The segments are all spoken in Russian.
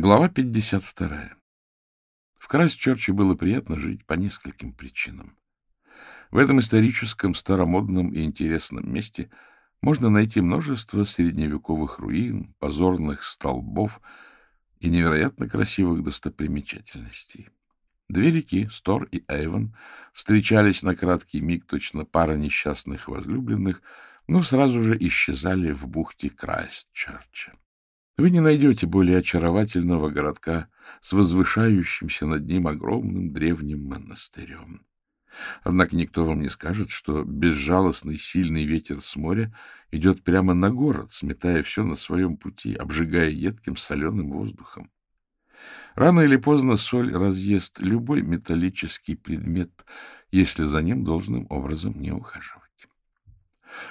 Глава 52. В Крайстчерче было приятно жить по нескольким причинам. В этом историческом, старомодном и интересном месте можно найти множество средневековых руин, позорных столбов и невероятно красивых достопримечательностей. Две реки, Стор и Эйвен, встречались на краткий миг точно пара несчастных возлюбленных, но сразу же исчезали в бухте Крайстчерча. Вы не найдете более очаровательного городка с возвышающимся над ним огромным древним монастырем. Однако никто вам не скажет, что безжалостный сильный ветер с моря идет прямо на город, сметая все на своем пути, обжигая едким соленым воздухом. Рано или поздно соль разъест любой металлический предмет, если за ним должным образом не ухаживать.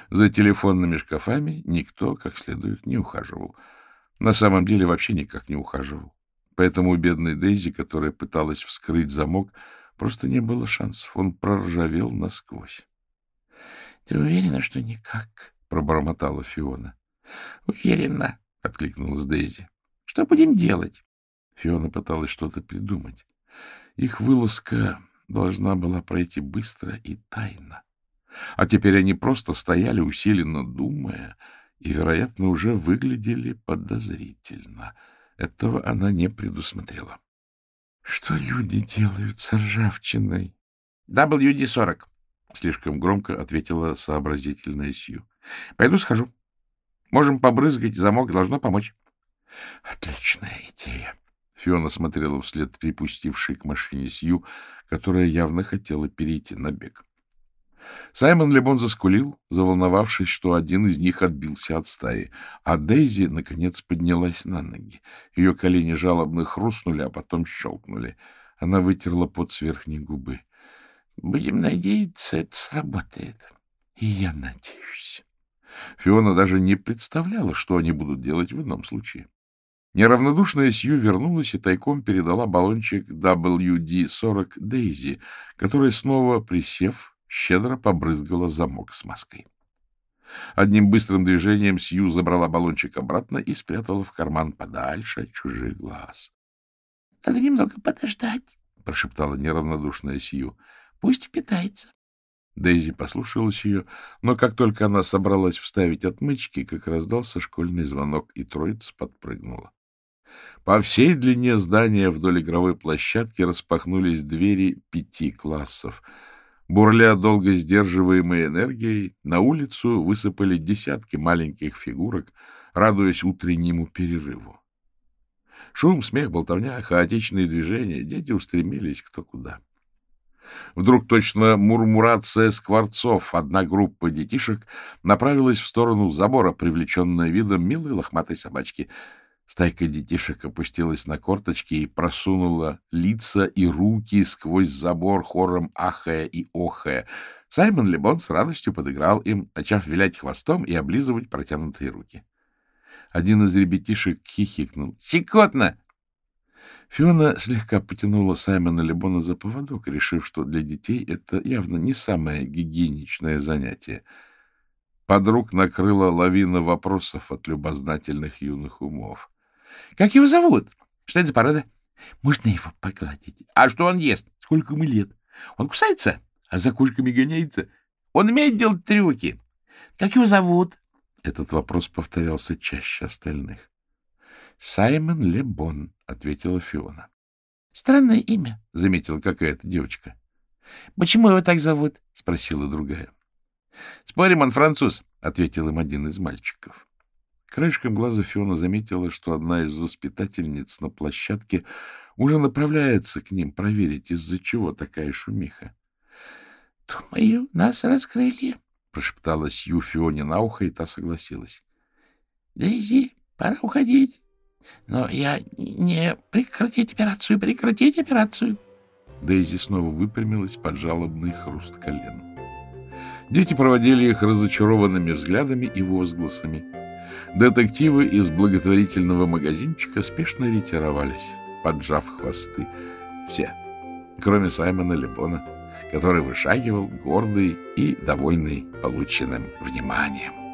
За телефонными шкафами никто как следует не ухаживал — на самом деле вообще никак не ухаживал. Поэтому у бедной Дейзи, которая пыталась вскрыть замок, просто не было шансов. Он проржавел насквозь. — Ты уверена, что никак? — пробормотала Фиона. — Уверена, — откликнулась Дейзи. — Что будем делать? Фиона пыталась что-то придумать. Их вылазка должна была пройти быстро и тайно. А теперь они просто стояли, усиленно думая, и, вероятно, уже выглядели подозрительно. Этого она не предусмотрела. — Что люди делают с ржавчиной? — WD-40, — слишком громко ответила сообразительная Сью. — Пойду схожу. Можем побрызгать, замок должно помочь. — Отличная идея. Фиона смотрела вслед припустившей к машине Сью, которая явно хотела перейти на бег. Саймон Лебон заскулил, заволновавшись, что один из них отбился от стаи, а Дейзи, наконец, поднялась на ноги. Ее колени жалобно хрустнули, а потом щелкнули. Она вытерла пот с верхней губы. — Будем надеяться, это сработает. И я надеюсь. Фиона даже не представляла, что они будут делать в ином случае. Неравнодушная Сью вернулась и тайком передала баллончик WD-40 Дейзи, которая снова, присев, щедро побрызгала замок с маской. Одним быстрым движением Сью забрала баллончик обратно и спрятала в карман подальше от чужих глаз. — Надо немного подождать, — прошептала неравнодушная Сью. — Пусть впитается. Дейзи послушалась ее, но как только она собралась вставить отмычки, как раздался школьный звонок, и троица подпрыгнула. По всей длине здания вдоль игровой площадки распахнулись двери пяти классов — Бурля долго сдерживаемой энергией, на улицу высыпали десятки маленьких фигурок, радуясь утреннему перерыву. Шум, смех, болтовня, хаотичные движения, дети устремились кто куда. Вдруг точно мурмурация скворцов, одна группа детишек направилась в сторону забора, привлеченная видом милой лохматой собачки — Стайка детишек опустилась на корточки и просунула лица и руки сквозь забор хором ахая и охая. Саймон Лебон с радостью подыграл им, начав вилять хвостом и облизывать протянутые руки. Один из ребятишек хихикнул. «Щекотно!» Фиона слегка потянула Саймона Лебона за поводок, решив, что для детей это явно не самое гигиеничное занятие. Подруг накрыла лавина вопросов от любознательных юных умов. — Как его зовут? Что это за порода? Можно его погладить? А что он ест? Сколько ему лет? Он кусается? А за кошками гоняется? Он умеет делать трюки? Как его зовут? Этот вопрос повторялся чаще остальных. — Саймон Лебон, — ответила Фиона. — Странное имя, — заметила какая-то девочка. — Почему его так зовут? — спросила другая. — Спорим, он француз, — ответил им один из мальчиков. Краешком глаза Фиона заметила, что одна из воспитательниц на площадке уже направляется к ним проверить, из-за чего такая шумиха. — Думаю, нас раскрыли, — прошептала Сью Фионе на ухо, и та согласилась. — Дейзи, пора уходить. Но я не... Прекратить операцию, прекратить операцию. Дейзи снова выпрямилась под жалобный хруст колен. Дети проводили их разочарованными взглядами и возгласами. Детективы из благотворительного магазинчика спешно ретировались, поджав хвосты. Все, кроме Саймона Лебона, который вышагивал гордый и довольный полученным вниманием.